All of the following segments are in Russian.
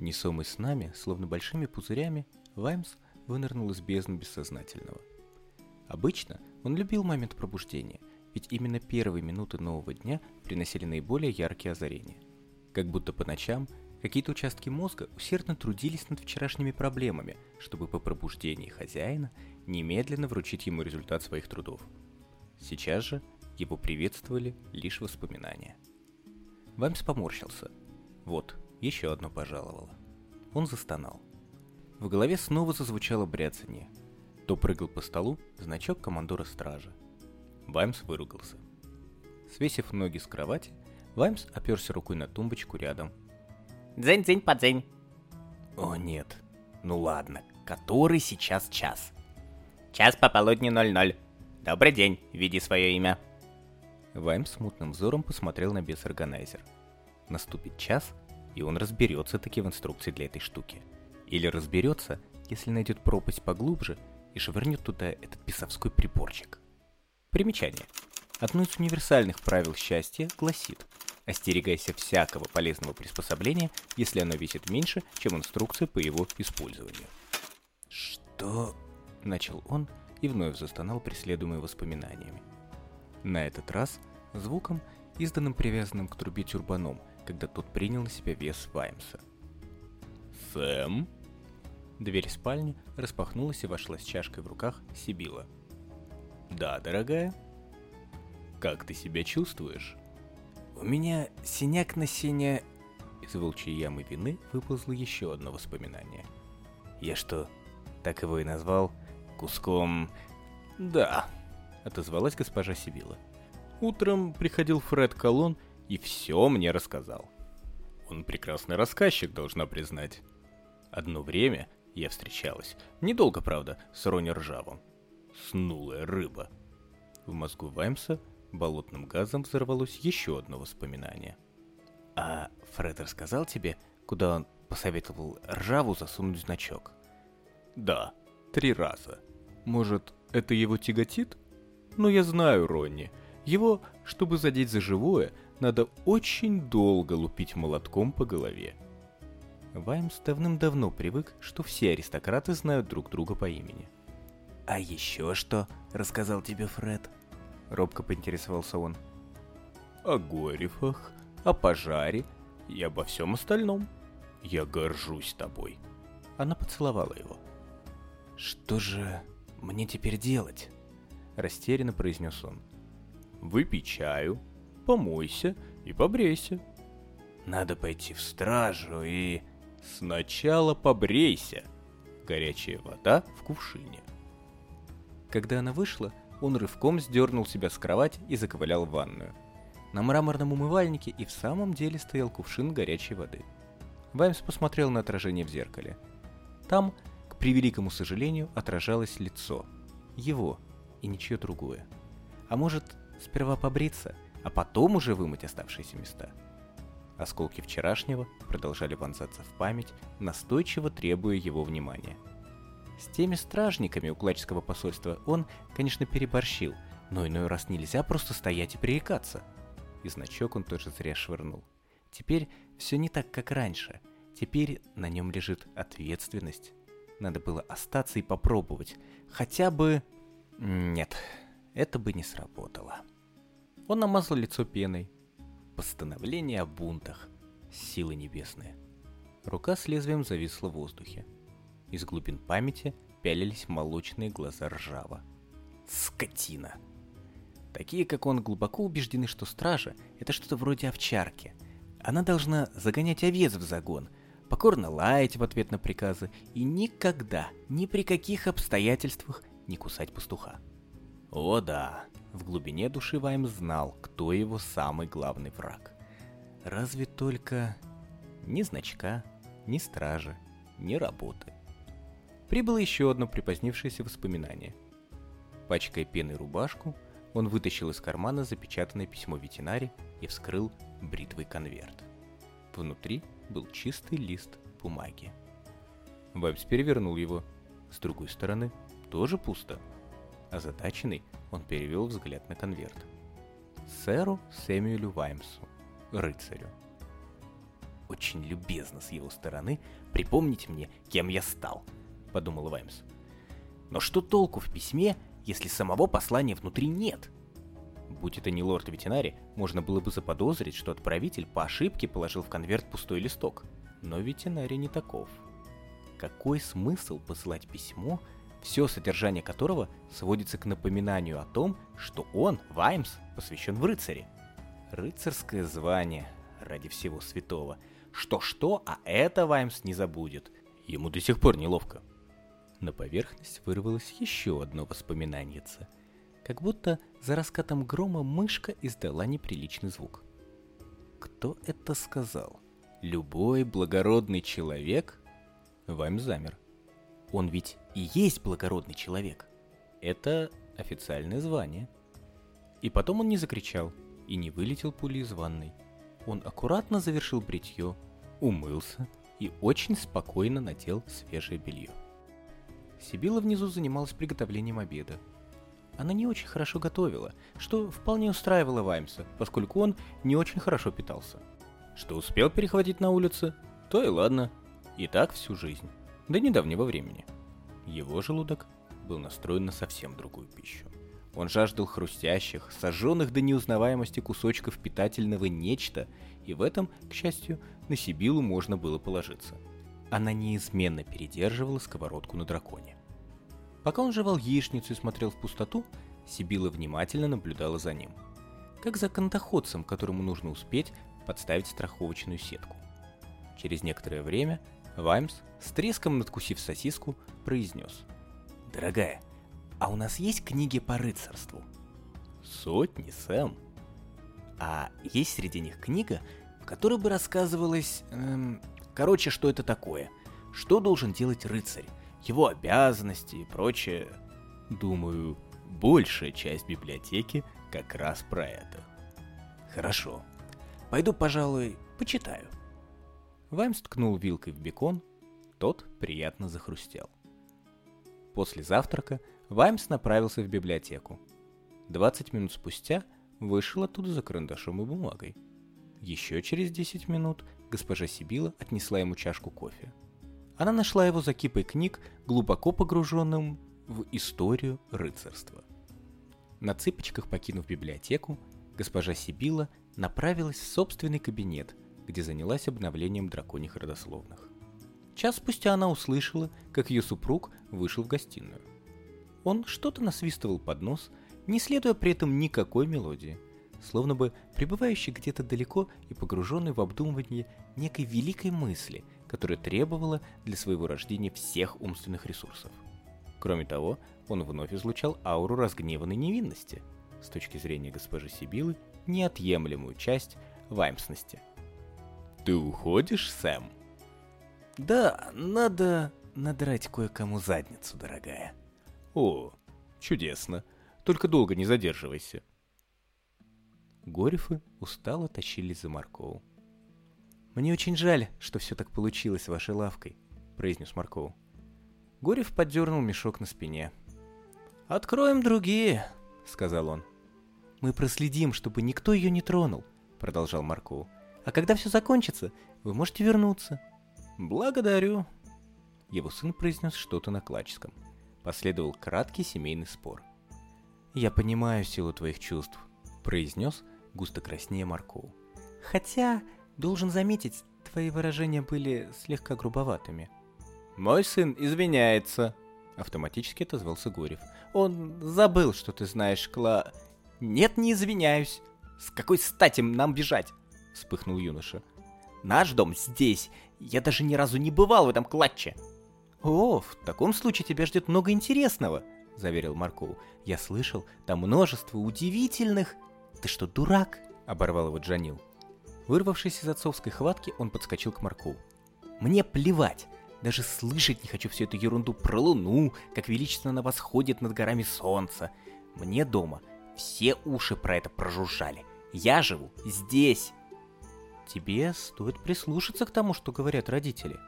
Несомый с нами, словно большими пузырями, Ваймс вынырнул из бездны бессознательного. Обычно он любил момент пробуждения, ведь именно первые минуты нового дня приносили наиболее яркие озарения. Как будто по ночам какие-то участки мозга усердно трудились над вчерашними проблемами, чтобы по пробуждении хозяина немедленно вручить ему результат своих трудов. Сейчас же его приветствовали лишь воспоминания. Ваймс поморщился. Вот, еще одно пожаловало. Он застонал. В голове снова зазвучало бряцанье. То прыгал по столу значок командора стражи. Ваймс выругался. Свесив ноги с кровати, Ваймс оперся рукой на тумбочку рядом. Дзень-дзень по дзень. О нет. Ну ладно, который сейчас час? Час пополудни 00. Добрый день, введи свое имя. Ваймс смутным взором посмотрел на бес-органайзер. Наступит час, и он разберется таки в инструкции для этой штуки. Или разберется, если найдет пропасть поглубже и швырнет туда этот писовской приборчик. Примечание. Одно из универсальных правил счастья гласит «Остерегайся всякого полезного приспособления, если оно весит меньше, чем инструкция по его использованию». «Что?» – начал он и вновь застонал преследуемый воспоминаниями. На этот раз звуком, изданным привязанным к трубе тюрбаном, когда тот принял на себя вес Ваймса. «Сэм?» Дверь спальни распахнулась и вошла с чашкой в руках Сибила. «Да, дорогая?» «Как ты себя чувствуешь?» «У меня синяк на сине...» Из волчьей ямы вины выползло еще одно воспоминание. «Я что, так его и назвал? Куском...» «Да», — отозвалась госпожа Сибила. «Утром приходил Фред Колон и все мне рассказал. Он прекрасный рассказчик, должна признать. Одно время я встречалась, недолго, правда, с Рони Ржавым. Снулая рыба. В мозгу Ваймса болотным газом взорвалось еще одно воспоминание. А Фред рассказал тебе, куда он посоветовал Ржаву засунуть значок? Да, три раза. Может, это его тяготит? Но я знаю Ронни. Его, чтобы задеть за живое, надо очень долго лупить молотком по голове. Ваймс давным-давно привык, что все аристократы знают друг друга по имени. «А еще что?» — рассказал тебе Фред. Робко поинтересовался он. «О Горефах, о пожаре и обо всем остальном. Я горжусь тобой». Она поцеловала его. «Что же мне теперь делать?» Растерянно произнес он. «Выпей чаю, помойся и побрейся. Надо пойти в стражу и... Сначала побрейся. Горячая вода в кувшине. Когда она вышла, он рывком сдернул себя с кровати и заковылял в ванную. На мраморном умывальнике и в самом деле стоял кувшин горячей воды. Ваймс посмотрел на отражение в зеркале. Там, к превеликому сожалению, отражалось лицо. Его и ничье другое. А может, сперва побриться – а потом уже вымыть оставшиеся места. Осколки вчерашнего продолжали вонзаться в память, настойчиво требуя его внимания. С теми стражниками у Клачского посольства он, конечно, переборщил, но иной раз нельзя просто стоять и пререкаться. И значок он тоже зря швырнул. Теперь все не так, как раньше. Теперь на нем лежит ответственность. Надо было остаться и попробовать. Хотя бы... Нет, это бы не сработало. Он намазал лицо пеной. Постановление о бунтах. Силы небесные. Рука с лезвием зависла в воздухе. Из глубин памяти пялились молочные глаза ржава. Скотина! Такие, как он, глубоко убеждены, что стража — это что-то вроде овчарки. Она должна загонять овец в загон, покорно лаять в ответ на приказы и никогда, ни при каких обстоятельствах не кусать пастуха. О да, в глубине души Вайм знал, кто его самый главный враг. Разве только ни значка, ни стражи, ни работы. Прибыло еще одно припозднившееся воспоминание. Пачкая пеной рубашку, он вытащил из кармана запечатанное письмо ветеринаре и вскрыл бритвый конверт. Внутри был чистый лист бумаги. Вайбс перевернул его. С другой стороны, тоже пусто. Озадаченный, он перевел взгляд на конверт. Сэру Сэмюэлю Ваймсу, рыцарю. очень любезно с его стороны припомнить мне, кем я стал, подумал Ваймс. Но что толку в письме, если самого послания внутри нет? Будь это не лорд ветеринари, можно было бы заподозрить, что отправитель по ошибке положил в конверт пустой листок. Но ветеринарий не таков. Какой смысл посылать письмо, все содержание которого сводится к напоминанию о том, что он, Ваймс, посвящен в рыцаре? Рыцарское звание, ради всего святого. Что-что, а это Ваймс не забудет. Ему до сих пор неловко. На поверхность вырвалось еще одно воспоминаниеце. Как будто за раскатом грома мышка издала неприличный звук. Кто это сказал? Любой благородный человек? Ваймс замер. Он ведь и есть благородный человек. Это официальное звание. И потом он не закричал и не вылетел пулей из ванной. Он аккуратно завершил бритье, умылся и очень спокойно надел свежее белье. Сибила внизу занималась приготовлением обеда. Она не очень хорошо готовила, что вполне устраивало Ваймса, поскольку он не очень хорошо питался. Что успел перехватить на улице, то и ладно. И так всю жизнь. До недавнего времени. Его желудок был настроен на совсем другую пищу. Он жаждал хрустящих, сожженных до неузнаваемости кусочков питательного нечто, и в этом, к счастью, на Сибилу можно было положиться. Она неизменно передерживала сковородку на драконе. Пока он жевал яичницу и смотрел в пустоту, Сибила внимательно наблюдала за ним. Как за кантоходцем, которому нужно успеть подставить страховочную сетку. Через некоторое время Ваймс, с треском надкусив сосиску, произнес. «Дорогая, а у нас есть книги по рыцарству? Сотни, Сэм. А есть среди них книга, в которой бы рассказывалось... Эм, короче, что это такое? Что должен делать рыцарь? Его обязанности и прочее. Думаю, большая часть библиотеки как раз про это. Хорошо. Пойду, пожалуй, почитаю. Ваймс ткнул вилкой в бекон, тот приятно захрустел. После завтрака Ваймс направился в библиотеку. 20 минут спустя вышел оттуда за карандашом и бумагой. Еще через 10 минут госпожа Сибила отнесла ему чашку кофе. Она нашла его за кипой книг, глубоко погруженным в историю рыцарства. На цыпочках покинув библиотеку, госпожа Сибила направилась в собственный кабинет, где занялась обновлением драконьих родословных. Час спустя она услышала, как ее супруг вышел в гостиную. Он что-то насвистывал под нос, не следуя при этом никакой мелодии, словно бы пребывающий где-то далеко и погруженный в обдумывание некой великой мысли, которая требовала для своего рождения всех умственных ресурсов. Кроме того, он вновь излучал ауру разгневанной невинности, с точки зрения госпожи Сибилы, неотъемлемую часть ваймсности. «Ты уходишь, Сэм?» «Да, надо надрать кое-кому задницу, дорогая», о, чудесно. Только долго не задерживайся. Горефы устало тащились за Маркову. «Мне очень жаль, что все так получилось с вашей лавкой», — произнес Марков. Горев поддернул мешок на спине. «Откроем другие», — сказал он. «Мы проследим, чтобы никто ее не тронул», — продолжал Марков. «А когда все закончится, вы можете вернуться». «Благодарю», — его сын произнес что-то на клачском. Последовал краткий семейный спор. «Я понимаю силу твоих чувств», — произнес густо краснее Маркоу. «Хотя, должен заметить, твои выражения были слегка грубоватыми». «Мой сын извиняется», — автоматически отозвался Горев. «Он забыл, что ты знаешь Кла...» «Нет, не извиняюсь. С какой стати нам бежать?» — вспыхнул юноша. «Наш дом здесь. Я даже ни разу не бывал в этом клатче». «О, в таком случае тебя ждет много интересного», — заверил Марков. «Я слышал, там множество удивительных...» «Ты что, дурак?» — оборвал его Джанил. Вырвавшись из отцовской хватки, он подскочил к Марку. «Мне плевать! Даже слышать не хочу всю эту ерунду про Луну, как величественно она восходит над горами солнца. Мне дома все уши про это прожужжали. Я живу здесь!» «Тебе стоит прислушаться к тому, что говорят родители».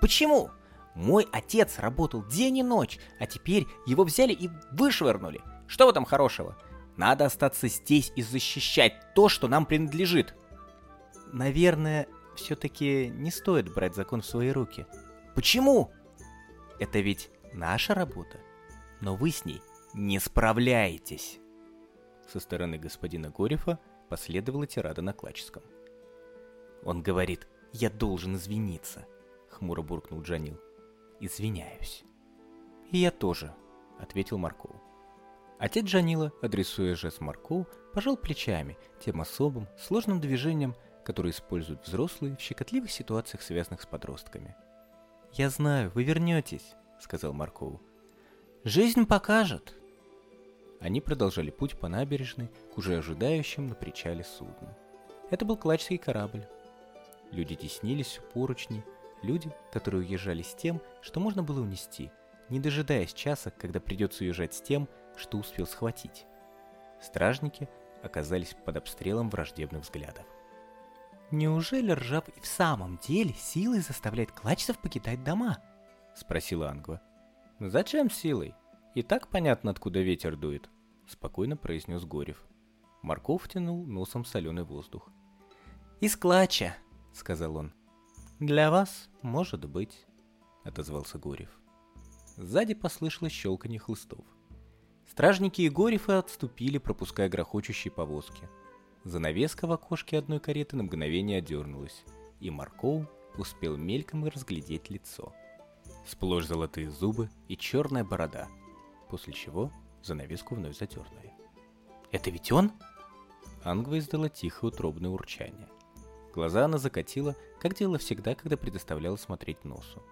«Почему?» Мой отец работал день и ночь, а теперь его взяли и вышвырнули. Что в этом хорошего? Надо остаться здесь и защищать то, что нам принадлежит. Наверное, все-таки не стоит брать закон в свои руки. Почему? Это ведь наша работа, но вы с ней не справляетесь. Со стороны господина Горефа последовала тирада на клаческом. Он говорит, я должен извиниться, хмуро буркнул Джанил. Извиняюсь. И я тоже, ответил Марков. Отец Джанила, адресуя жест Маркоу, пожал плечами тем особым, сложным движением, которые используют взрослые в щекотливых ситуациях, связанных с подростками. «Я знаю, вы вернетесь», — сказал Маркоу. «Жизнь покажет». Они продолжали путь по набережной к уже ожидающим на причале судну. Это был клачский корабль. Люди теснились у поручней, люди, которые уезжали с тем, что можно было унести, не дожидаясь часа, когда придется уезжать с тем, что успел схватить. Стражники оказались под обстрелом враждебных взглядов. «Неужели Ржав и в самом деле силой заставляет клачцев покидать дома?» — спросила Ангва. «Зачем силой? И так понятно, откуда ветер дует», — спокойно произнес Горев. Марков тянул носом соленый воздух. «Из клача», — сказал он. «Для вас, может быть», — отозвался Горев. Сзади послышалось щелканье хлыстов. Стражники и Горефы отступили, пропуская грохочущие повозки. Занавеска в окошке одной кареты на мгновение одернулась, и Маркоу успел мельком разглядеть лицо. Сплошь золотые зубы и черная борода, после чего занавеску вновь задернули. «Это ведь он?» Ангва издала тихое утробное урчание. Глаза она закатила, как делала всегда, когда предоставляла смотреть носу.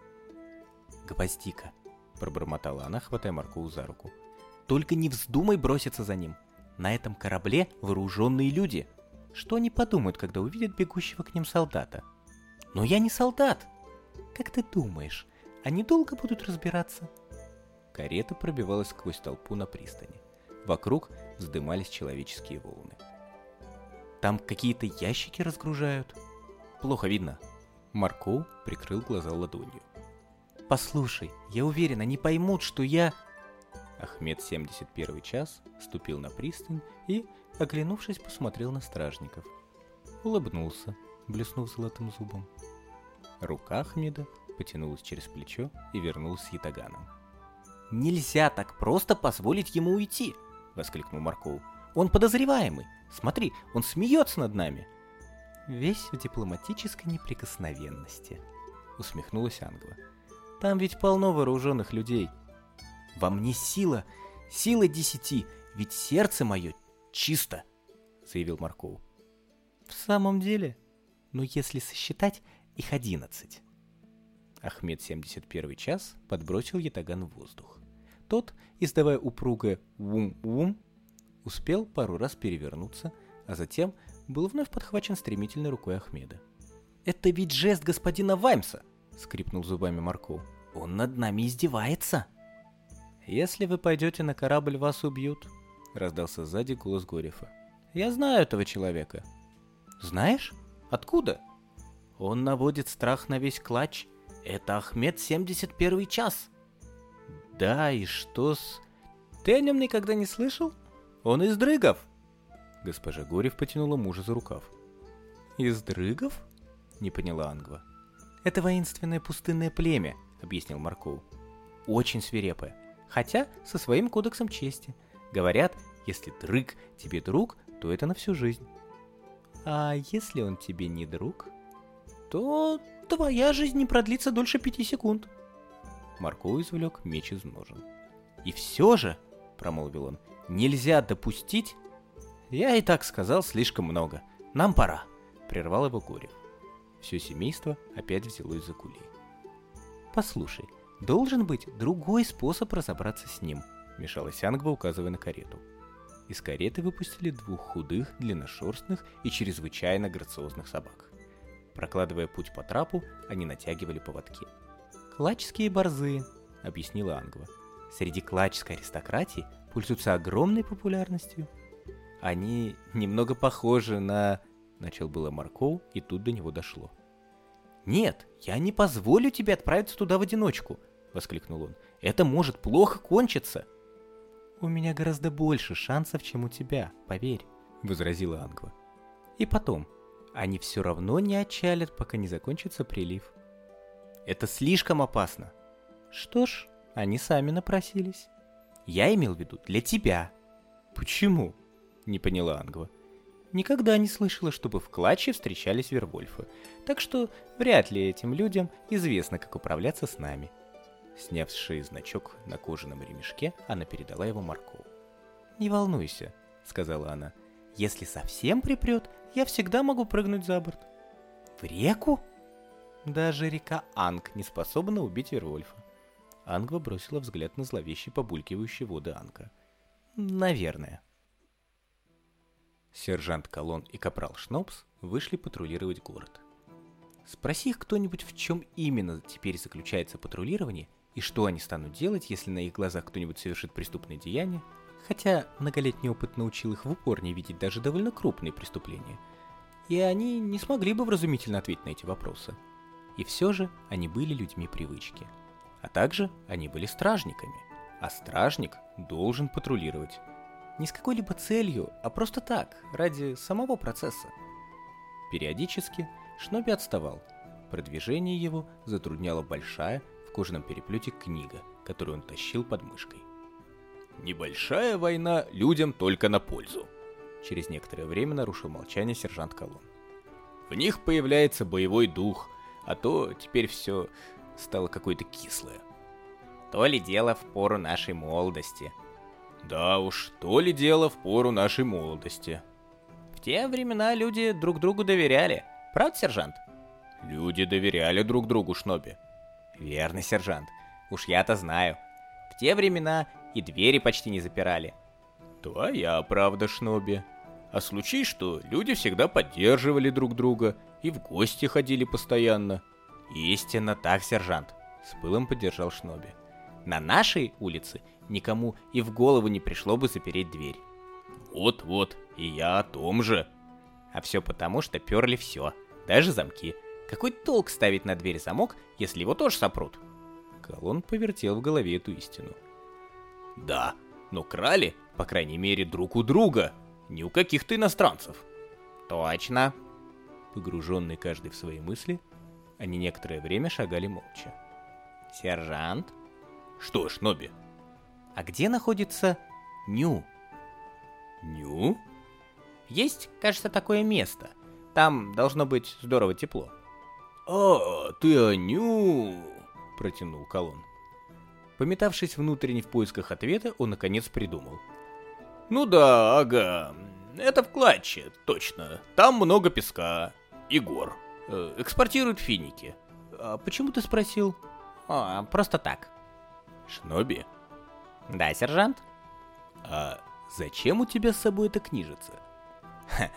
«Гвоздика!» – пробормотала она, хватая Маркоу за руку. Только не вздумай броситься за ним. На этом корабле вооруженные люди. Что они подумают, когда увидят бегущего к ним солдата? Но я не солдат. Как ты думаешь, они долго будут разбираться? Карета пробивалась сквозь толпу на пристани. Вокруг вздымались человеческие волны. Там какие-то ящики разгружают. Плохо видно. Марко прикрыл глаза ладонью. Послушай, я уверен, они поймут, что я... Ахмед 71 час ступил на пристань и, оглянувшись, посмотрел на стражников. Улыбнулся, блеснув золотым зубом. Рука Ахмеда потянулась через плечо и вернулась с ятаганом. «Нельзя так просто позволить ему уйти!» — воскликнул Марков. «Он подозреваемый! Смотри, он смеется над нами!» «Весь в дипломатической неприкосновенности», — усмехнулась Англа. «Там ведь полно вооруженных людей, во мне сила, сила десяти, ведь сердце мое чисто, заявил Марков. В самом деле? Ну, если сосчитать, их одиннадцать. Ахмед 71 час подбросил ятаган в воздух. Тот, издавая упругое «вум-вум», успел пару раз перевернуться, а затем был вновь подхвачен стремительной рукой Ахмеда. «Это ведь жест господина Ваймса!» — скрипнул зубами Марков. «Он над нами издевается!» «Если вы пойдете на корабль, вас убьют», — раздался сзади голос Горефа. «Я знаю этого человека». «Знаешь? Откуда?» «Он наводит страх на весь клатч. Это Ахмед 71 час». «Да, и что с...» «Ты о нем никогда не слышал? Он из Дрыгов!» Госпожа Горев потянула мужа за рукав. «Из Дрыгов?» — не поняла Ангва. «Это воинственное пустынное племя», — объяснил Марков. «Очень свирепое хотя со своим кодексом чести. Говорят, если дрыг тебе друг, то это на всю жизнь. А если он тебе не друг, то твоя жизнь не продлится дольше пяти секунд. Марко извлек меч из ножен. И все же, промолвил он, нельзя допустить... Я и так сказал слишком много. Нам пора, прервал его Горев. Все семейство опять взялось за кулей. Послушай, Должен быть другой способ разобраться с ним, мешалась Ангва, указывая на карету. Из кареты выпустили двух худых, длинношерстных и чрезвычайно грациозных собак. Прокладывая путь по трапу, они натягивали поводки. «Клачские борзы», — объяснила Ангва. «Среди клачской аристократии пользуются огромной популярностью. Они немного похожи на...» — начал было Марков, и тут до него дошло. «Нет, я не позволю тебе отправиться туда в одиночку», — воскликнул он. «Это может плохо кончиться!» «У меня гораздо больше шансов, чем у тебя, поверь», — возразила Ангва. «И потом, они все равно не отчалят, пока не закончится прилив. Это слишком опасно. Что ж, они сами напросились. Я имел в виду для тебя. Почему? Не поняла Ангва. Никогда не слышала, чтобы в клатче встречались вервольфы, так что вряд ли этим людям известно, как управляться с нами. Сняв с шеи значок на кожаном ремешке, она передала его Маркову. «Не волнуйся», — сказала она. «Если совсем припрет, я всегда могу прыгнуть за борт». «В реку?» Даже река Анг не способна убить Вервольфа. Ангва бросила взгляд на зловещие побулькивающие воды Анка. «Наверное». Сержант Колон и капрал Шнопс вышли патрулировать город. Спроси их кто-нибудь, в чем именно теперь заключается патрулирование, и что они станут делать, если на их глазах кто-нибудь совершит преступное деяние, хотя многолетний опыт научил их в упор не видеть даже довольно крупные преступления, и они не смогли бы вразумительно ответить на эти вопросы. И все же они были людьми привычки. А также они были стражниками, а стражник должен патрулировать. Не с какой-либо целью, а просто так, ради самого процесса. Периодически Шноби отставал. Продвижение его затрудняла большая в кожаном переплете книга, которую он тащил под мышкой. «Небольшая война людям только на пользу», Через некоторое время нарушил молчание сержант Колон. В них появляется боевой дух, а то теперь все стало какое-то кислое. То ли дело в пору нашей молодости. Да уж, то ли дело в пору нашей молодости. В те времена люди друг другу доверяли. Правда, сержант? Люди доверяли друг другу, Шноби. Верно, сержант. Уж я-то знаю. В те времена и двери почти не запирали. Твоя правда, Шноби. А случай, что люди всегда поддерживали друг друга и в гости ходили постоянно. Истинно так, сержант. С пылом поддержал Шноби. На нашей улице никому и в голову не пришло бы запереть дверь. Вот-вот, и я о том же. А все потому, что перли все, даже замки. Какой толк ставить на дверь замок, если его тоже сопрут? Колон повертел в голове эту истину. Да, но крали, по крайней мере, друг у друга, не у каких-то иностранцев. Точно. Погруженные каждый в свои мысли, они некоторое время шагали молча. Сержант? Что ж, Ноби? А где находится Ню? Ню? Есть, кажется, такое место. Там должно быть здорово тепло. «А, ты о Ню!» — протянул Колон. Пометавшись внутренне в поисках ответа, он наконец придумал. «Ну да, ага. Это в Клатче, точно. Там много песка и гор. Э, экспортируют финики. А почему ты спросил?» «О, просто так». «Шноби?» «Да, сержант?» «А зачем у тебя с собой эта книжица?» Ха,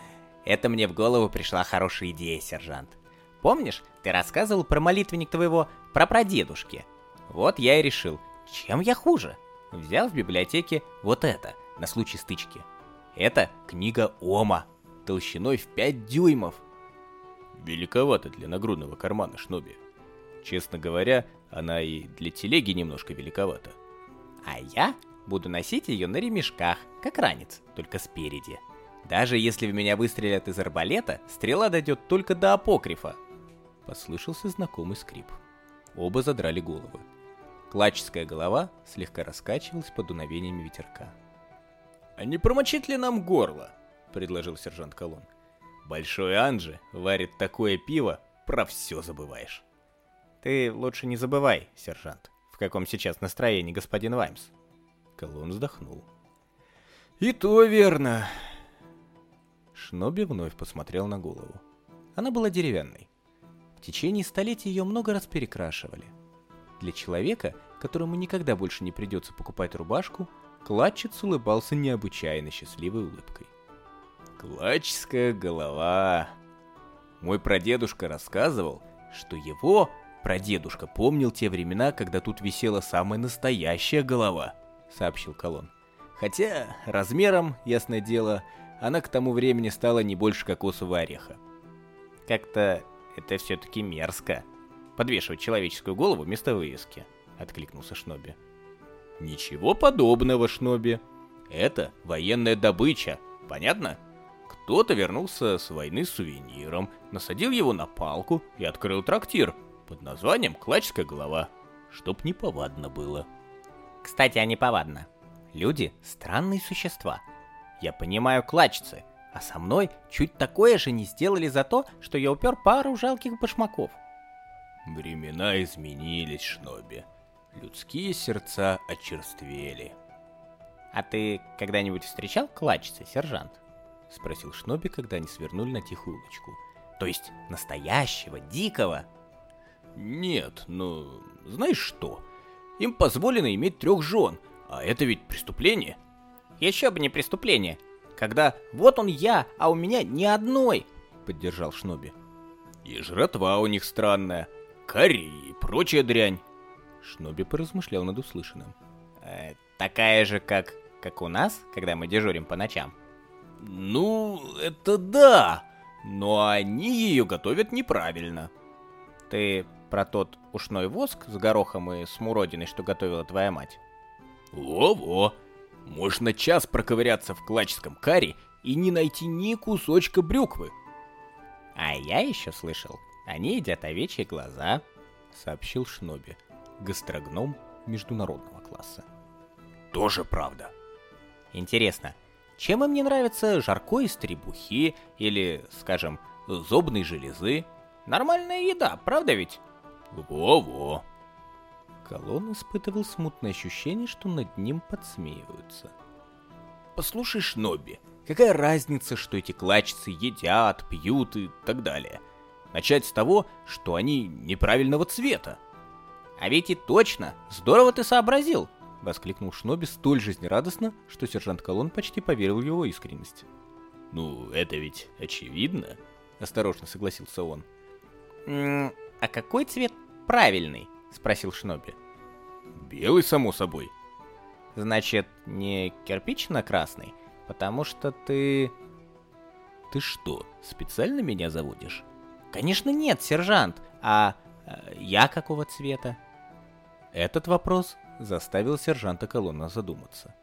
это мне в голову пришла хорошая идея, сержант. Помнишь, ты рассказывал про молитвенник твоего прапрадедушки? Вот я и решил, чем я хуже? Взял в библиотеке вот это, на случай стычки. Это книга Ома, толщиной в 5 дюймов. Великовато для нагрудного кармана Шноби. Честно говоря, она и для телеги немножко великовата. А я буду носить ее на ремешках, как ранец, только спереди. Даже если в меня выстрелят из арбалета, стрела дойдет только до апокрифа. Послышался знакомый скрип. Оба задрали головы. Клачская голова слегка раскачивалась под дуновениями ветерка. «А не промочить ли нам горло?» — предложил сержант Колон. «Большой Анджи варит такое пиво, про все забываешь». «Ты лучше не забывай, сержант, в каком сейчас настроении господин Ваймс». Колон вздохнул. «И то верно». Шноби вновь посмотрел на голову. Она была деревянной. В течение столетий ее много раз перекрашивали. Для человека, которому никогда больше не придется покупать рубашку, Клатчец улыбался необычайно счастливой улыбкой. Клатчская голова. Мой прадедушка рассказывал, что его прадедушка помнил те времена, когда тут висела самая настоящая голова, сообщил Колон. Хотя размером, ясное дело, она к тому времени стала не больше кокосового ореха. Как-то это все-таки мерзко. Подвешивать человеческую голову вместо вывески, откликнулся Шноби. Ничего подобного, Шноби. Это военная добыча, понятно? Кто-то вернулся с войны с сувениром, насадил его на палку и открыл трактир под названием «Клачская голова», чтоб неповадно было. Кстати, а неповадно. Люди — странные существа. Я понимаю клачцы, а со мной чуть такое же не сделали за то, что я упер пару жалких башмаков. Времена изменились, Шноби. Людские сердца очерствели. А ты когда-нибудь встречал клачца, сержант? Спросил Шноби, когда они свернули на тихую улочку. То есть настоящего, дикого? Нет, но знаешь что? Им позволено иметь трех жен, а это ведь преступление. Еще бы не преступление. Когда вот он я, а у меня ни одной, поддержал Шноби. И жратва у них странная. Карри и прочая дрянь. Шноби поразмышлял над услышанным. Э, такая же, как, как у нас, когда мы дежурим по ночам? Ну, это да, но они ее готовят неправильно. Ты про тот ушной воск с горохом и смуродиной, что готовила твоя мать? Во-во, можно час проковыряться в клачском карри и не найти ни кусочка брюквы. А я еще слышал, они едят овечьи глаза, сообщил Шноби гастрогном международного класса. Тоже правда. Интересно, чем им не нравится жарко из требухи или, скажем, зубной железы? Нормальная еда, правда ведь? Во-во. Колон испытывал смутное ощущение, что над ним подсмеиваются. Послушай, Шноби, какая разница, что эти клачцы едят, пьют и так далее? Начать с того, что они неправильного цвета. А ведь и точно, здорово ты сообразил, воскликнул Шноби столь жизнерадостно, что сержант Колон почти поверил в его искренность. Ну, это ведь очевидно, осторожно согласился он. А какой цвет правильный? спросил Шноби. Белый, само собой. Значит, не кирпично-красный, потому что ты... Ты что, специально меня заводишь? Конечно нет, сержант, а э, я какого цвета? Этот вопрос заставил сержанта Колонна задуматься.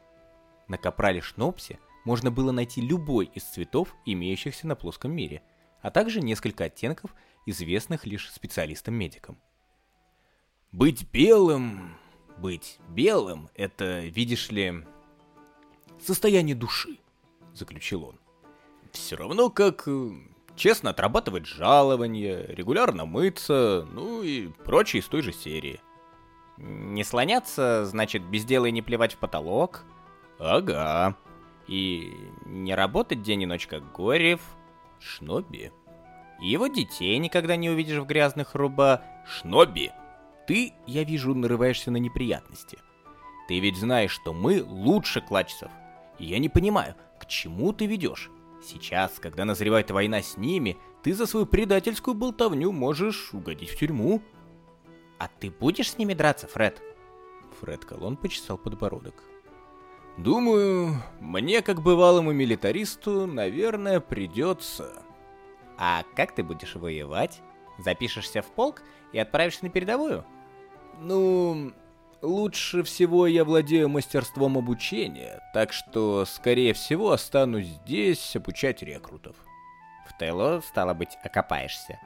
На капрале Шнопсе можно было найти любой из цветов, имеющихся на плоском мире, а также несколько оттенков, известных лишь специалистам-медикам. Быть белым, быть белым — это, видишь ли, состояние души, заключил он. Все равно как э, честно отрабатывать жалование, регулярно мыться, ну и прочее из той же серии — не слоняться, значит, без дела и не плевать в потолок. Ага. И не работать день и ночь, как Горев. Шноби. И его детей никогда не увидишь в грязных руба... Шноби! Ты, я вижу, нарываешься на неприятности. Ты ведь знаешь, что мы лучше клачцев. И я не понимаю, к чему ты ведешь? Сейчас, когда назревает война с ними, ты за свою предательскую болтовню можешь угодить в тюрьму. «А ты будешь с ними драться, Фред?» Фред Колон почесал подбородок. «Думаю, мне, как бывалому милитаристу, наверное, придется...» «А как ты будешь воевать? Запишешься в полк и отправишься на передовую?» «Ну, лучше всего я владею мастерством обучения, так что, скорее всего, останусь здесь обучать рекрутов». «В Тейло, стало быть, окопаешься?»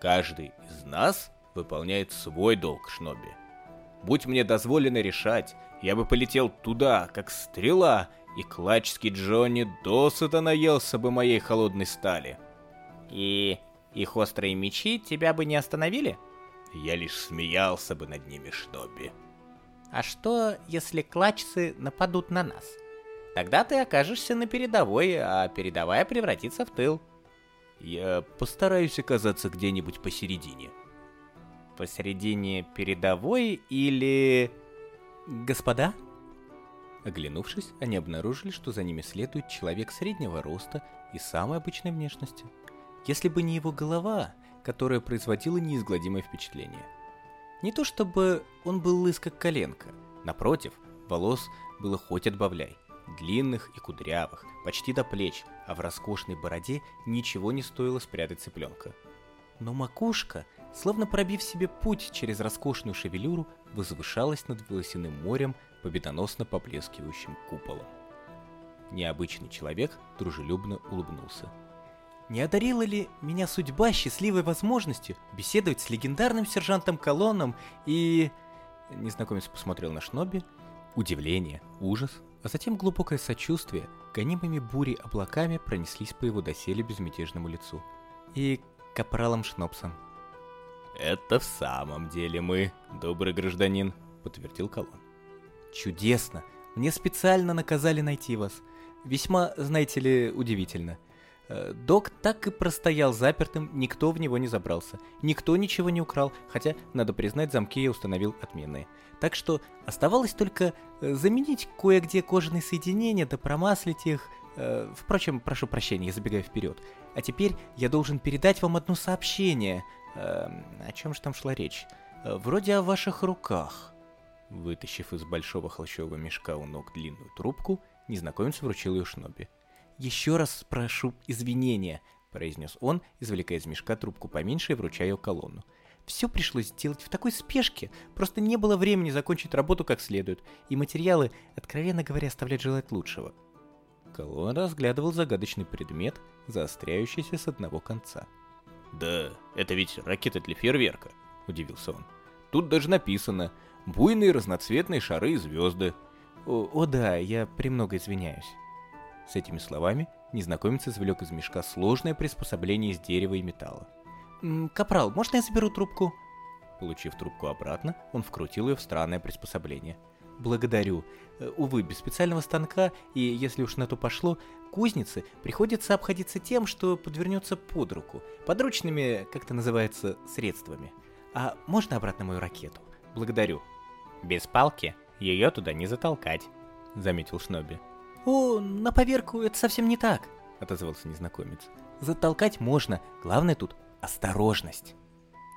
«Каждый из нас выполняет свой долг, Шноби. Будь мне дозволено решать, я бы полетел туда, как стрела, и клачский Джонни досыта наелся бы моей холодной стали. И их острые мечи тебя бы не остановили? Я лишь смеялся бы над ними, Шноби. А что, если клачцы нападут на нас? Тогда ты окажешься на передовой, а передовая превратится в тыл. Я постараюсь оказаться где-нибудь посередине посередине передовой или... Господа? Оглянувшись, они обнаружили, что за ними следует человек среднего роста и самой обычной внешности. Если бы не его голова, которая производила неизгладимое впечатление. Не то чтобы он был лыс как коленка, напротив, волос было хоть отбавляй. Длинных и кудрявых, почти до плеч, а в роскошной бороде ничего не стоило спрятать цыпленка. Но макушка словно пробив себе путь через роскошную шевелюру, возвышалась над волосяным морем, победоносно поблескивающим куполом. Необычный человек дружелюбно улыбнулся. Не одарила ли меня судьба счастливой возможностью беседовать с легендарным сержантом Колоном и... Незнакомец посмотрел на Шноби. Удивление, ужас, а затем глубокое сочувствие, гонимыми бурей облаками пронеслись по его доселе безмятежному лицу. И капралом Шнопсом. «Это в самом деле мы, добрый гражданин», — подтвердил Колон. «Чудесно! Мне специально наказали найти вас. Весьма, знаете ли, удивительно. Э, док так и простоял запертым, никто в него не забрался. Никто ничего не украл, хотя, надо признать, замки я установил отменные. Так что оставалось только э, заменить кое-где кожаные соединения, да промаслить их. Э, впрочем, прошу прощения, я забегаю вперед. А теперь я должен передать вам одно сообщение. О чем же там шла речь? Вроде о ваших руках. Вытащив из большого холщового мешка у ног длинную трубку, незнакомец вручил ее Шноби. «Еще раз прошу извинения», — произнес он, извлекая из мешка трубку поменьше и вручая ее колонну. «Все пришлось сделать в такой спешке, просто не было времени закончить работу как следует, и материалы, откровенно говоря, оставляют желать лучшего». Колон разглядывал загадочный предмет, заостряющийся с одного конца. «Да, это ведь ракета для фейерверка», — удивился он. «Тут даже написано «Буйные разноцветные шары и звезды». О, о да, я премного извиняюсь. С этими словами незнакомец извлек из мешка сложное приспособление из дерева и металла. «Капрал, можно я заберу трубку?» Получив трубку обратно, он вкрутил ее в странное приспособление. «Благодарю. Э, увы, без специального станка, и если уж на то пошло, кузнице приходится обходиться тем, что подвернется под руку, подручными, как это называется, средствами. А можно обратно мою ракету? Благодарю». «Без палки ее туда не затолкать», — заметил Шноби. «О, на поверку это совсем не так», — отозвался незнакомец. «Затолкать можно, главное тут осторожность».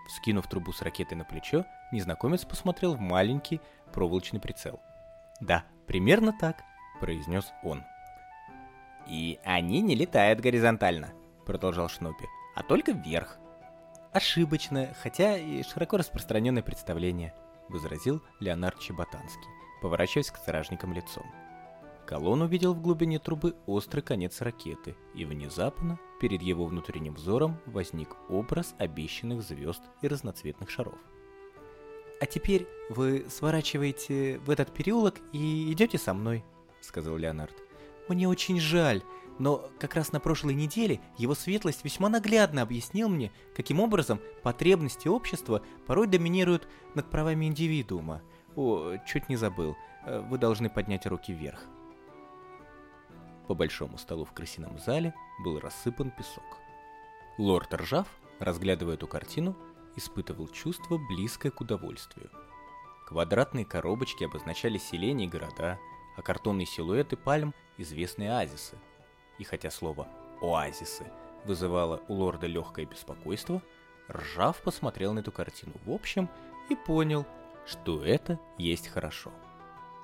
Вскинув трубу с ракетой на плечо, незнакомец посмотрел в маленький проволочный прицел. «Да, примерно так», — произнес он. «И они не летают горизонтально», — продолжал Шнупи, — «а только вверх». «Ошибочно, хотя и широко распространенное представление», — возразил Леонард Чеботанский, поворачиваясь к стражникам лицом. Колон увидел в глубине трубы острый конец ракеты, и внезапно перед его внутренним взором возник образ обещанных звезд и разноцветных шаров. «А теперь вы сворачиваете в этот переулок и идете со мной», — сказал Леонард. «Мне очень жаль, но как раз на прошлой неделе его светлость весьма наглядно объяснил мне, каким образом потребности общества порой доминируют над правами индивидуума. О, чуть не забыл, э, вы должны поднять руки вверх». По большому столу в крысином зале был рассыпан песок. Лорд Ржав, разглядывая эту картину, испытывал чувство, близкое к удовольствию. Квадратные коробочки обозначали селения и города, а картонные силуэты пальм – известные оазисы. И хотя слово «оазисы» вызывало у лорда легкое беспокойство, Ржав посмотрел на эту картину в общем и понял, что это есть хорошо.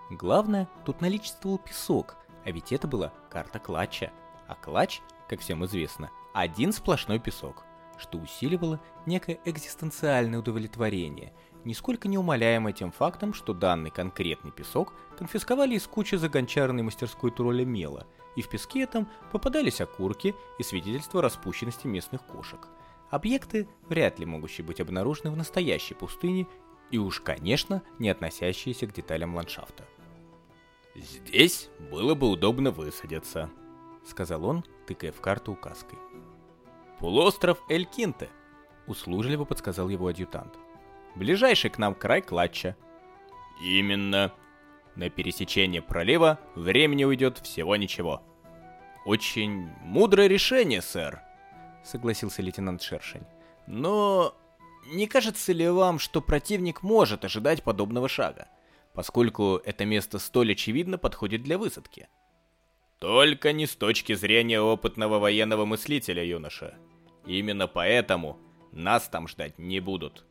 Главное, тут наличествовал песок, а ведь это была карта клатча. А клатч, как всем известно, один сплошной песок, что усиливало некое экзистенциальное удовлетворение, нисколько не умаляемое тем фактом, что данный конкретный песок конфисковали из кучи за гончарной мастерской Туроля Мела, и в песке этом попадались окурки и свидетельства распущенности местных кошек. Объекты, вряд ли могущие быть обнаружены в настоящей пустыне, и уж, конечно, не относящиеся к деталям ландшафта. «Здесь было бы удобно высадиться», — сказал он, тыкая в карту указкой. «Полуостров Эль-Кинте», — услужливо подсказал его адъютант. «Ближайший к нам край Клатча». «Именно. На пересечение пролива времени уйдет всего ничего». «Очень мудрое решение, сэр», — согласился лейтенант Шершень. «Но не кажется ли вам, что противник может ожидать подобного шага? поскольку это место столь очевидно подходит для высадки. Только не с точки зрения опытного военного мыслителя, юноша. Именно поэтому нас там ждать не будут,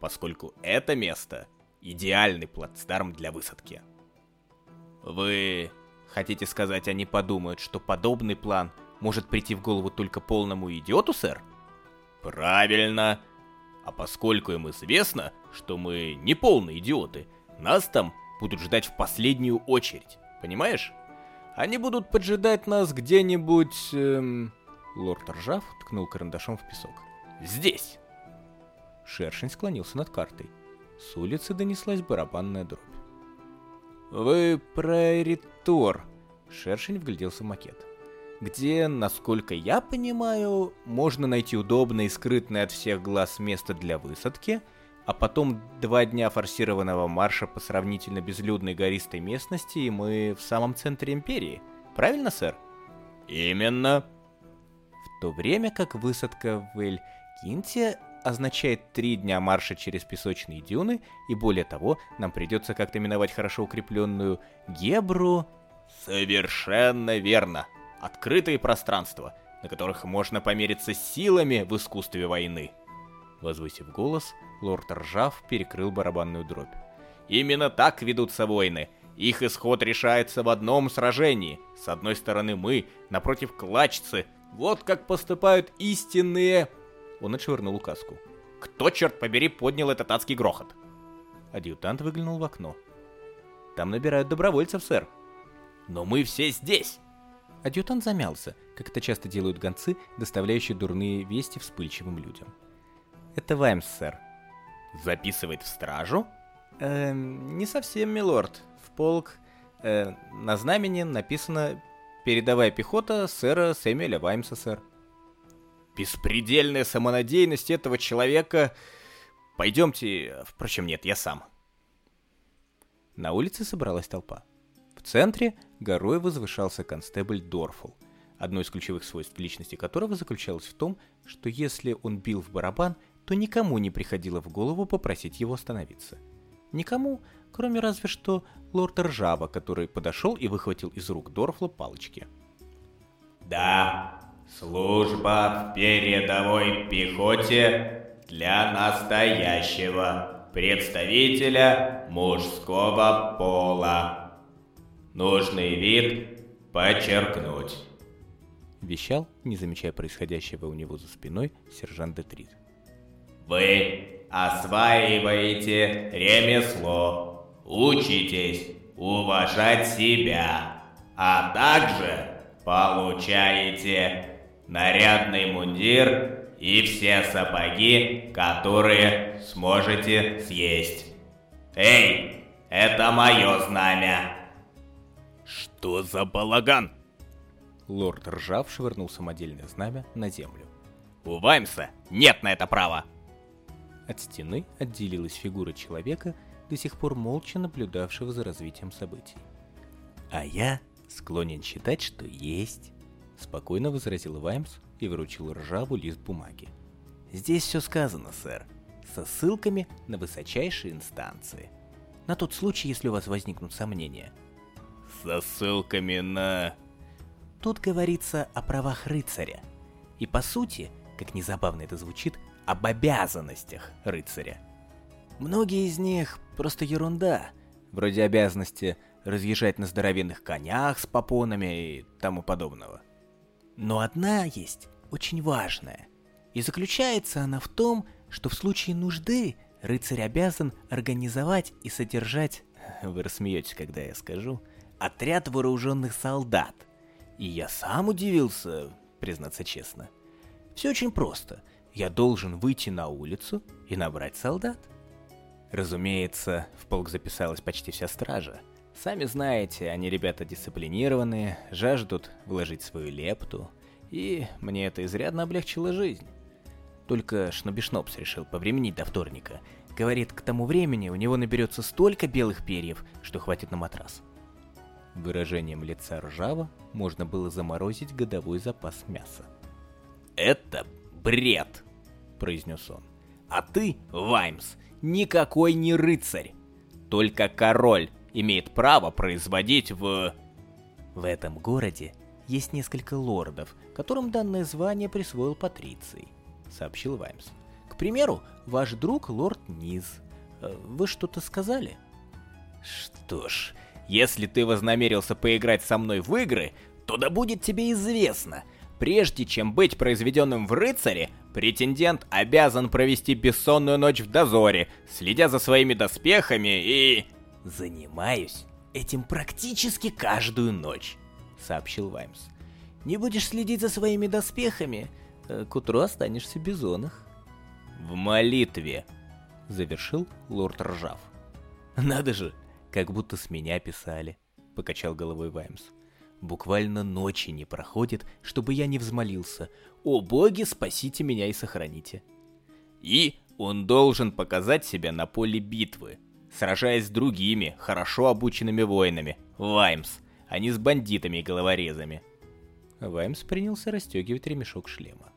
поскольку это место — идеальный плацдарм для высадки. Вы хотите сказать, они подумают, что подобный план может прийти в голову только полному идиоту, сэр? Правильно. А поскольку им известно, что мы не полные идиоты — нас там будут ждать в последнюю очередь, понимаешь? Они будут поджидать нас где-нибудь... Эм... Лорд Ржав ткнул карандашом в песок. «Здесь!» Шершень склонился над картой. С улицы донеслась барабанная дробь. «Вы про Ритор?» Шершень вгляделся в макет. «Где, насколько я понимаю, можно найти удобное и скрытное от всех глаз место для высадки, а потом два дня форсированного марша по сравнительно безлюдной гористой местности, и мы в самом центре Империи. Правильно, сэр?» «Именно», в то время как высадка в Эль-Кинте означает три дня марша через песочные дюны, и более того, нам придется как-то миновать хорошо укрепленную Гебру. Совершенно верно. Открытые пространства, на которых можно помериться силами в искусстве войны. Возвысив голос, лорд Ржав перекрыл барабанную дробь. Именно так ведутся войны. Их исход решается в одном сражении. С одной стороны мы, напротив клачцы, вот как поступают истинные...» Он отшвырнул указку. «Кто, черт побери, поднял этот адский грохот?» Адъютант выглянул в окно. «Там набирают добровольцев, сэр». «Но мы все здесь!» Адъютант замялся, как это часто делают гонцы, доставляющие дурные вести вспыльчивым людям. «Это Ваймс, сэр». «Записывает в стражу?» «Эм, не совсем, милорд. В полк. Э, на знамени написано Передовая пехота сэра Сэмюэля Ваймса, сэр. Беспредельная самонадеянность этого человека... Пойдемте... Впрочем, нет, я сам. На улице собралась толпа. В центре горой возвышался констебль Дорфул, одно из ключевых свойств личности которого заключалось в том, что если он бил в барабан, то никому не приходило в голову попросить его остановиться. Никому, кроме разве что лорда Ржава, который подошел и выхватил из рук Дорфла палочки. «Да, служба в передовой пехоте для настоящего представителя мужского пола. Нужный вид подчеркнуть», — вещал, не замечая происходящего у него за спиной, сержант Детрит. «Вы осваиваете ремесло, учитесь уважать себя, а также получаете нарядный мундир и все сапоги, которые сможете съесть. Эй, это мое знамя. Что за балаган? Лорд Ржав швырнул самодельное знамя на землю. У Ваймса нет на это права. От стены отделилась фигура человека до сих пор молча наблюдавшего за развитием событий. «А я склонен считать, что есть», — спокойно возразил Ваймс и вручил ржаву лист бумаги. «Здесь все сказано, сэр, со ссылками на высочайшие инстанции. На тот случай, если у вас возникнут сомнения». «Со ссылками на...» Тут говорится о правах рыцаря. И по сути, как незабавно это звучит, об обязанностях рыцаря. Многие из них просто ерунда, вроде обязанности разъезжать на здоровенных конях с попонами и тому подобного. Но одна есть, очень важная, и заключается она в том, что в случае нужды рыцарь обязан организовать и содержать, вы рассмеетесь, когда я скажу, отряд вооруженных солдат. И я сам удивился, признаться честно. Все очень просто. Я должен выйти на улицу и набрать солдат. Разумеется, в полк записалась почти вся стража. Сами знаете, они ребята дисциплинированные, жаждут вложить свою лепту, и мне это изрядно облегчило жизнь. Только Шнобишнопс решил повременить до вторника. Говорит, к тому времени у него наберется столько белых перьев, что хватит на матрас. Выражением лица ржава можно было заморозить годовой запас мяса. «Это бред!» — произнес он. «А ты, Ваймс, никакой не рыцарь. Только король имеет право производить в... В этом городе есть несколько лордов, которым данное звание присвоил Патриций, сообщил Ваймс. К примеру, ваш друг лорд Низ. Э, вы что-то сказали? Что ж, если ты вознамерился поиграть со мной в игры, то да будет тебе известно, прежде чем быть произведенным в рыцаре, Претендент обязан провести бессонную ночь в дозоре, следя за своими доспехами и... Занимаюсь этим практически каждую ночь. сообщил Ваймс. «Не будешь следить за своими доспехами, э, к утру останешься без их». «В молитве», — завершил лорд Ржав. «Надо же, как будто с меня писали», — покачал головой Ваймс. «Буквально ночи не проходит, чтобы я не взмолился. О боги, спасите меня и сохраните». «И он должен показать себя на поле битвы, сражаясь с другими, хорошо обученными воинами, Ваймс, а не с бандитами и головорезами». Ваймс принялся расстегивать ремешок шлема.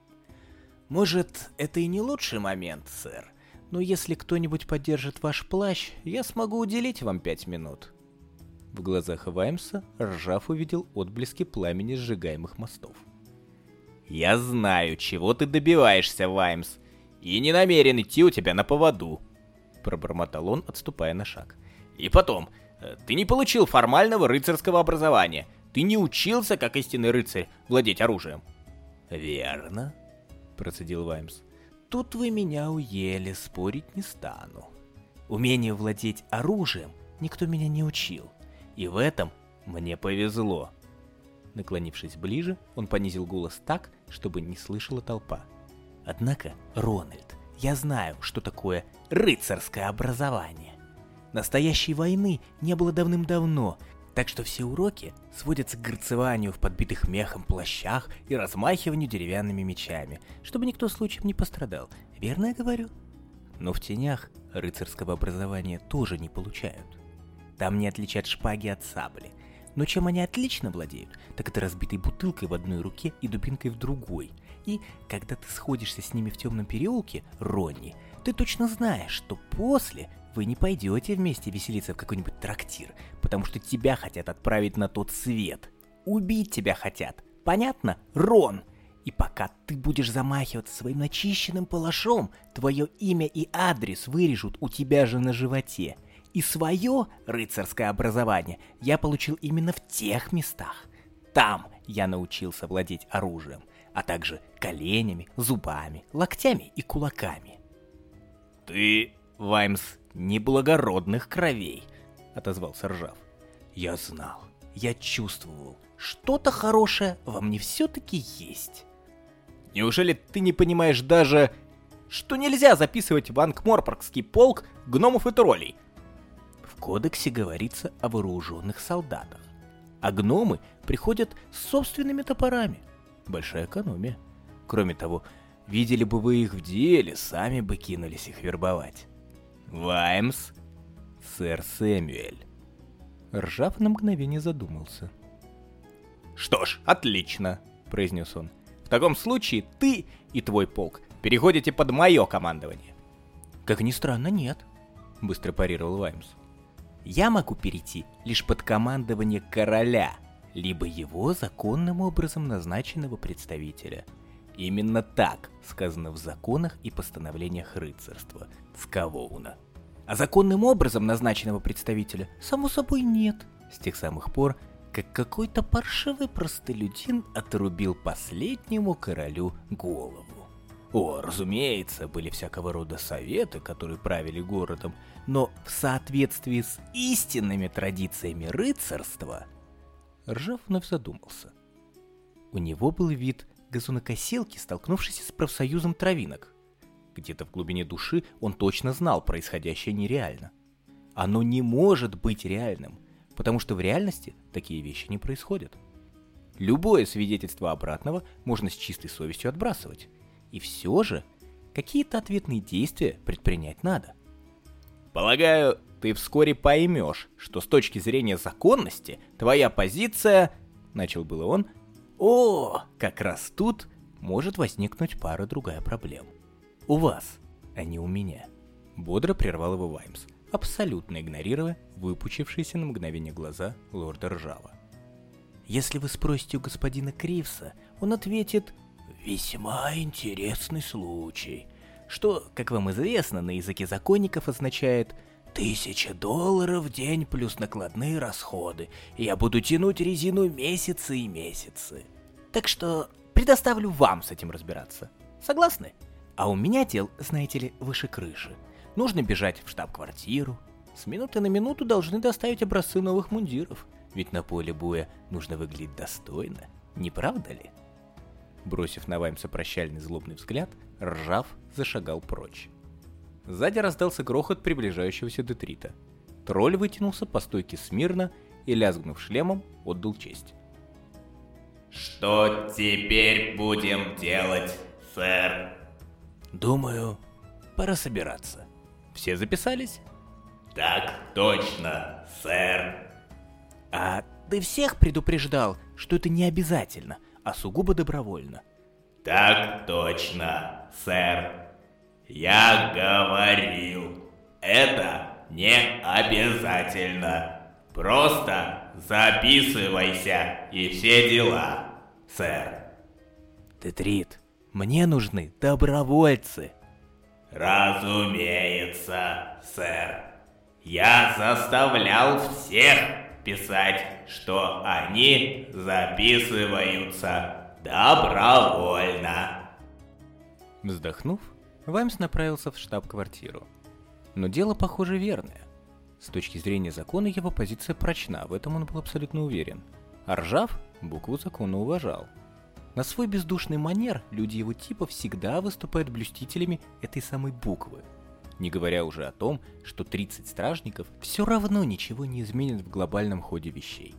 «Может, это и не лучший момент, сэр, но если кто-нибудь поддержит ваш плащ, я смогу уделить вам пять минут». В глазах Ваймса Ржав увидел отблески пламени сжигаемых мостов. «Я знаю, чего ты добиваешься, Ваймс, и не намерен идти у тебя на поводу», — пробормотал он, отступая на шаг. «И потом, э, ты не получил формального рыцарского образования, ты не учился, как истинный рыцарь, владеть оружием». «Верно», — процедил Ваймс. «Тут вы меня уели, спорить не стану. Умение владеть оружием никто меня не учил, и в этом мне повезло». Наклонившись ближе, он понизил голос так, чтобы не слышала толпа. Однако, Рональд, я знаю, что такое рыцарское образование. Настоящей войны не было давным-давно, так что все уроки сводятся к грацеванию в подбитых мехом плащах и размахиванию деревянными мечами, чтобы никто случаем не пострадал. Верно я говорю? Но в тенях рыцарского образования тоже не получают. Там не отличат шпаги от сабли. Но чем они отлично владеют, так это разбитой бутылкой в одной руке и дубинкой в другой – и когда ты сходишься с ними в темном переулке, Ронни, ты точно знаешь, что после вы не пойдете вместе веселиться в какой-нибудь трактир, потому что тебя хотят отправить на тот свет. Убить тебя хотят. Понятно, Рон? И пока ты будешь замахиваться своим начищенным палашом, твое имя и адрес вырежут у тебя же на животе. И свое рыцарское образование я получил именно в тех местах. Там я научился владеть оружием а также коленями, зубами, локтями и кулаками. «Ты, Ваймс, неблагородных кровей», — отозвался Ржав. «Я знал, я чувствовал, что-то хорошее во мне все-таки есть». «Неужели ты не понимаешь даже, что нельзя записывать в Ангморпоргский полк гномов и троллей?» Кодексе говорится о вооруженных солдатах, а гномы приходят с собственными топорами. Большая экономия. Кроме того, видели бы вы их в деле, сами бы кинулись их вербовать. Ваймс, сэр Сэмюэль. Ржав на мгновение задумался. «Что ж, отлично», — произнес он. «В таком случае ты и твой полк переходите под мое командование». «Как ни странно, нет», — быстро парировал Ваймс. «Я могу перейти лишь под командование короля», — либо его законным образом назначенного представителя. Именно так сказано в законах и постановлениях рыцарства Скавоуна. А законным образом назначенного представителя, само собой, нет. С тех самых пор, как какой-то паршивый простолюдин отрубил последнему королю голову. О, разумеется, были всякого рода советы, которые правили городом, но в соответствии с истинными традициями рыцарства – Ржав вновь задумался. У него был вид газонокосилки, столкнувшейся с профсоюзом травинок. Где-то в глубине души он точно знал, происходящее нереально. Оно не может быть реальным, потому что в реальности такие вещи не происходят. Любое свидетельство обратного можно с чистой совестью отбрасывать. И все же, какие-то ответные действия предпринять надо. Полагаю, ты вскоре поймешь, что с точки зрения законности твоя позиция... Начал было он. О, как раз тут может возникнуть пара-другая проблем. У вас, а не у меня. Бодро прервал его Ваймс, абсолютно игнорируя выпучившиеся на мгновение глаза лорда Ржава. Если вы спросите у господина Кривса, он ответит «Весьма интересный случай», что, как вам известно, на языке законников означает Тысяча долларов в день плюс накладные расходы. Я буду тянуть резину месяцы и месяцы. Так что предоставлю вам с этим разбираться. Согласны? А у меня дел, знаете ли, выше крыши. Нужно бежать в штаб-квартиру. С минуты на минуту должны доставить образцы новых мундиров. Ведь на поле боя нужно выглядеть достойно, не правда ли? Бросив на Ваймса прощальный злобный взгляд, Ржав зашагал прочь. Сзади раздался грохот приближающегося детрита. Тролль вытянулся по стойке смирно и, лязгнув шлемом, отдал честь. «Что теперь будем делать, сэр?» «Думаю, пора собираться. Все записались?» «Так точно, сэр». «А ты всех предупреждал, что это не обязательно, а сугубо добровольно?» «Так точно, сэр. Я говорил, это не обязательно. Просто записывайся и все дела, сэр». «Тетрит, мне нужны добровольцы». «Разумеется, сэр. Я заставлял всех писать, что они записываются добровольно». Вздохнув, Ваймс направился в штаб-квартиру. Но дело, похоже, верное. С точки зрения закона его позиция прочна, в этом он был абсолютно уверен. А Ржав букву закона уважал. На свой бездушный манер люди его типа всегда выступают блюстителями этой самой буквы. Не говоря уже о том, что 30 стражников все равно ничего не изменят в глобальном ходе вещей.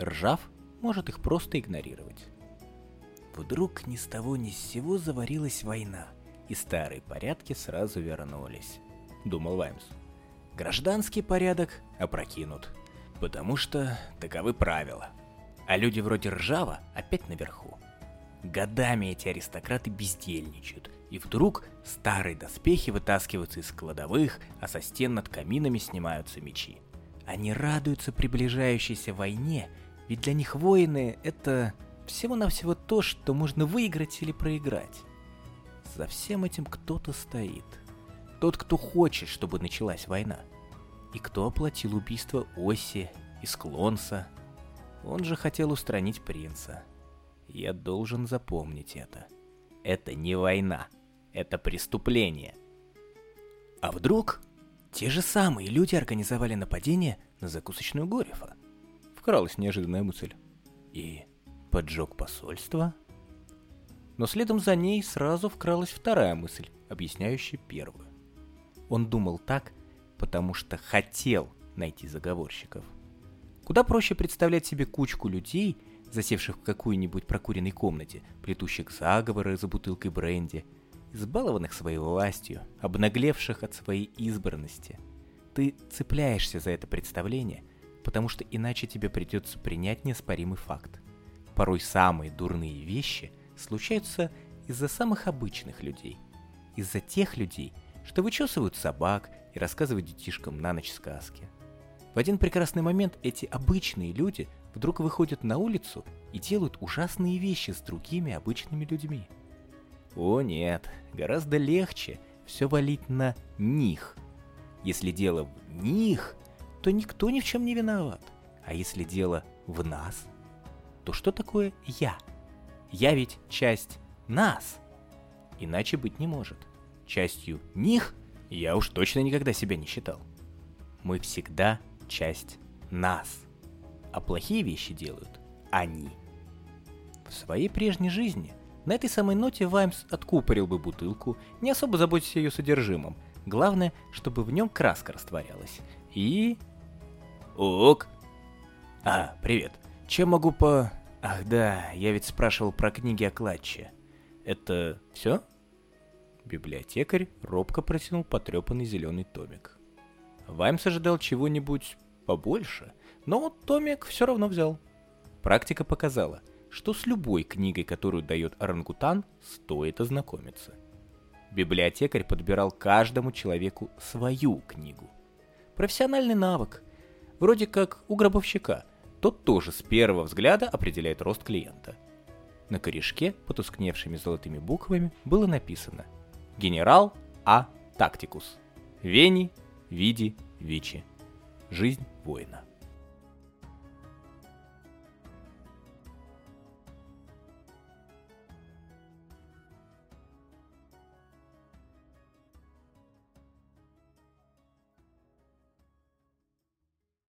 Ржав может их просто игнорировать. Вдруг ни с того ни с сего заварилась война, и старые порядки сразу вернулись, думал Ваймс. Гражданский порядок опрокинут, потому что таковы правила. А люди вроде Ржава опять наверху. Годами эти аристократы бездельничают, и вдруг старые доспехи вытаскиваются из кладовых, а со стен над каминами снимаются мечи. Они радуются приближающейся войне, ведь для них воины — это всего-навсего то, что можно выиграть или проиграть. За всем этим кто-то стоит. Тот, кто хочет, чтобы началась война. И кто оплатил убийство Оси и Склонса. Он же хотел устранить принца. Я должен запомнить это. Это не война. Это преступление. А вдруг те же самые люди организовали нападение на закусочную Горефа? Вкралась неожиданная мысль. И поджог посольство? Но следом за ней сразу вкралась вторая мысль, объясняющая первую. Он думал так, потому что хотел найти заговорщиков. Куда проще представлять себе кучку людей, засевших в какой-нибудь прокуренной комнате, плетущих заговоры за бутылкой бренди, избалованных своей властью, обнаглевших от своей избранности. Ты цепляешься за это представление, потому что иначе тебе придется принять неоспоримый факт. Порой самые дурные вещи случаются из-за самых обычных людей. Из-за тех людей, что вычесывают собак и рассказывают детишкам на ночь сказки. В один прекрасный момент эти обычные люди вдруг выходят на улицу и делают ужасные вещи с другими обычными людьми. О нет, гораздо легче все валить на них. Если дело в них, то никто ни в чем не виноват. А если дело в нас, то что такое я? Я ведь часть нас. Иначе быть не может. Частью них я уж точно никогда себя не считал. Мы всегда часть нас а плохие вещи делают они. В своей прежней жизни на этой самой ноте Ваймс откупорил бы бутылку, не особо заботясь о ее содержимом. Главное, чтобы в нем краска растворялась. И... Ок! А, привет. Чем могу по... Ах да, я ведь спрашивал про книги о Клатче. Это все? Библиотекарь робко протянул потрепанный зеленый томик. Ваймс ожидал чего-нибудь побольше — но Томик все равно взял. Практика показала, что с любой книгой, которую дает орангутан, стоит ознакомиться. Библиотекарь подбирал каждому человеку свою книгу. Профессиональный навык. Вроде как у гробовщика. Тот тоже с первого взгляда определяет рост клиента. На корешке, потускневшими золотыми буквами, было написано «Генерал А. Тактикус. Вени, Види, Вичи. Жизнь воина».